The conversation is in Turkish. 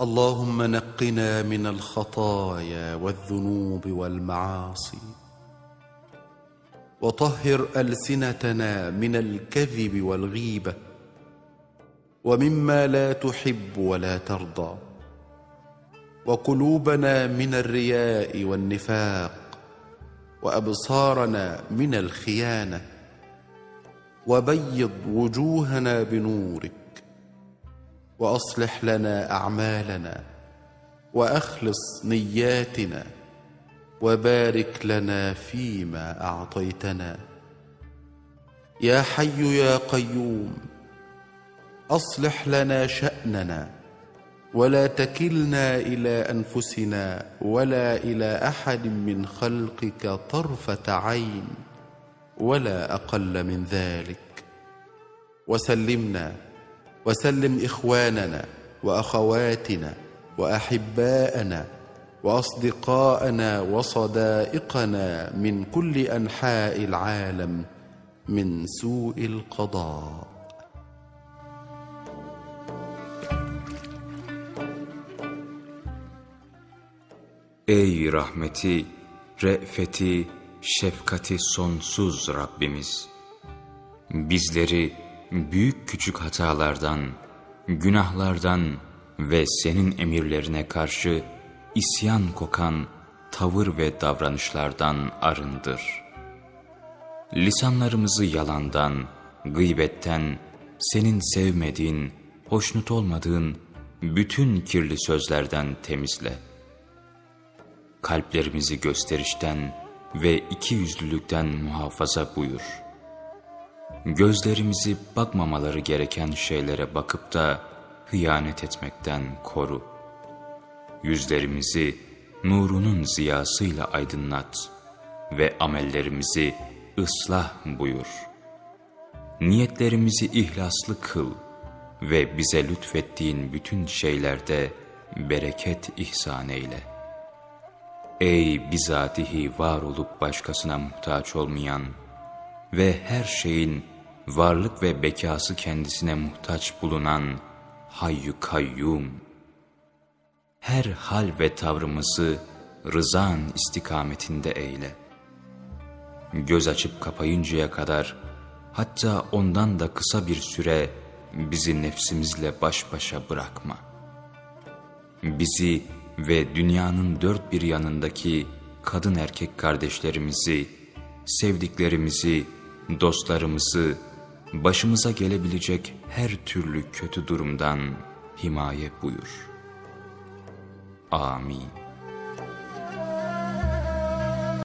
اللهم نقنا من الخطايا والذنوب والمعاصي. وطهر ألسنتنا من الكذب والغيبة. ومما لا تحب ولا ترضى. وقلوبنا من الرياء والنفاق. وأبصارنا من الخيانة. وبيض وجوهنا بنورك. وأصلح لنا أعمالنا وأخلص نياتنا وبارك لنا فيما أعطيتنا. يا حي يا قيوم أصلح لنا شأننا ولا تكلنا إلى أنفسنا ولا إلى أحد من خلقك طرفة عين ولا أقل من ذلك. وسلمنا وسلم إخواننا وأخواتنا وأحباءنا وأصدقاءنا وصدائقنا من كل أنحاء العالم من سوء القضاء Ey rahmeti, re'feti, şefkati sonsuz Rabbimiz! Bizleri büyük küçük hatalardan, günahlardan ve senin emirlerine karşı isyan kokan tavır ve davranışlardan arındır. Lisanlarımızı yalandan, gıybetten, senin sevmediğin, hoşnut olmadığın bütün kirli sözlerden temizle. Kalplerimizi gösterişten ve ikiyüzlülükten muhafaza buyur. Gözlerimizi bakmamaları gereken şeylere bakıp da hıyanet etmekten koru. Yüzlerimizi nurunun ziyasıyla aydınlat ve amellerimizi ıslah buyur. Niyetlerimizi ihlaslı kıl ve bize lütfettiğin bütün şeylerde bereket ihsan eyle. Ey bizatihi var olup başkasına muhtaç olmayan ve her şeyin varlık ve bekası kendisine muhtaç bulunan Hayyü Kayyum! Her hal ve tavrımızı rızan istikametinde eyle. Göz açıp kapayıncaya kadar hatta ondan da kısa bir süre bizi nefsimizle baş başa bırakma. Bizi ve dünyanın dört bir yanındaki kadın erkek kardeşlerimizi, sevdiklerimizi, dostlarımızı, başımıza gelebilecek her türlü kötü durumdan himaye buyur. Amin.